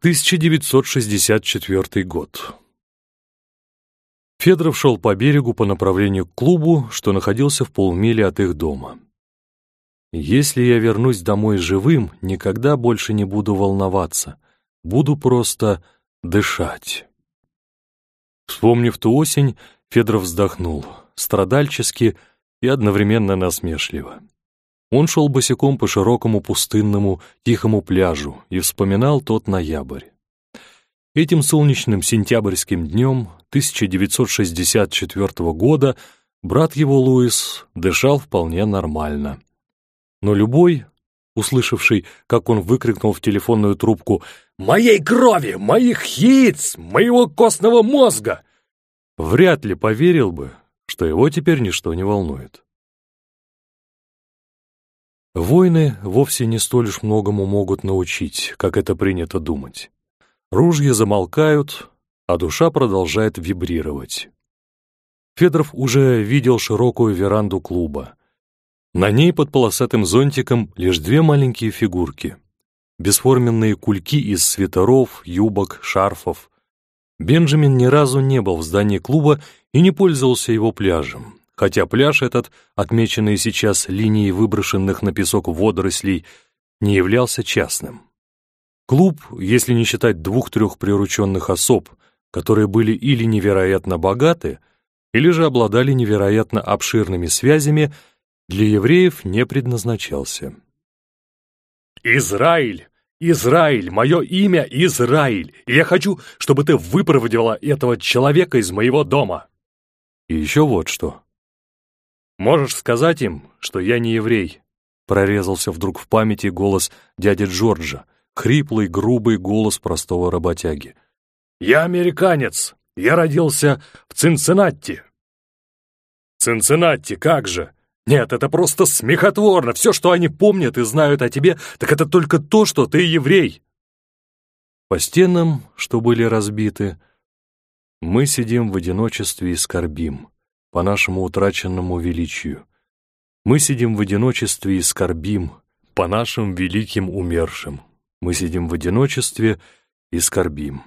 1964 год. Федоров шел по берегу по направлению к клубу, что находился в полмили от их дома. «Если я вернусь домой живым, никогда больше не буду волноваться. Буду просто дышать». Вспомнив ту осень, Федоров вздохнул, страдальчески и одновременно насмешливо. Он шел босиком по широкому пустынному тихому пляжу и вспоминал тот ноябрь. Этим солнечным сентябрьским днем 1964 года брат его Луис дышал вполне нормально. Но любой, услышавший, как он выкрикнул в телефонную трубку «Моей крови! Моих яиц! Моего костного мозга!» вряд ли поверил бы, что его теперь ничто не волнует. Войны вовсе не столь уж многому могут научить, как это принято думать. Ружья замолкают, а душа продолжает вибрировать. Федоров уже видел широкую веранду клуба. На ней под полосатым зонтиком лишь две маленькие фигурки. Бесформенные кульки из свитеров, юбок, шарфов. Бенджамин ни разу не был в здании клуба и не пользовался его пляжем хотя пляж этот, отмеченный сейчас линией выброшенных на песок водорослей, не являлся частным. Клуб, если не считать двух-трех прирученных особ, которые были или невероятно богаты, или же обладали невероятно обширными связями, для евреев не предназначался. «Израиль! Израиль! Мое имя Израиль! И я хочу, чтобы ты выпроводила этого человека из моего дома!» И еще вот что. «Можешь сказать им, что я не еврей?» Прорезался вдруг в памяти голос дяди Джорджа, хриплый, грубый голос простого работяги. «Я американец! Я родился в Цинциннати!» «Цинциннати, как же! Нет, это просто смехотворно! Все, что они помнят и знают о тебе, так это только то, что ты еврей!» По стенам, что были разбиты, мы сидим в одиночестве и скорбим по нашему утраченному величию. Мы сидим в одиночестве и скорбим по нашим великим умершим. Мы сидим в одиночестве и скорбим.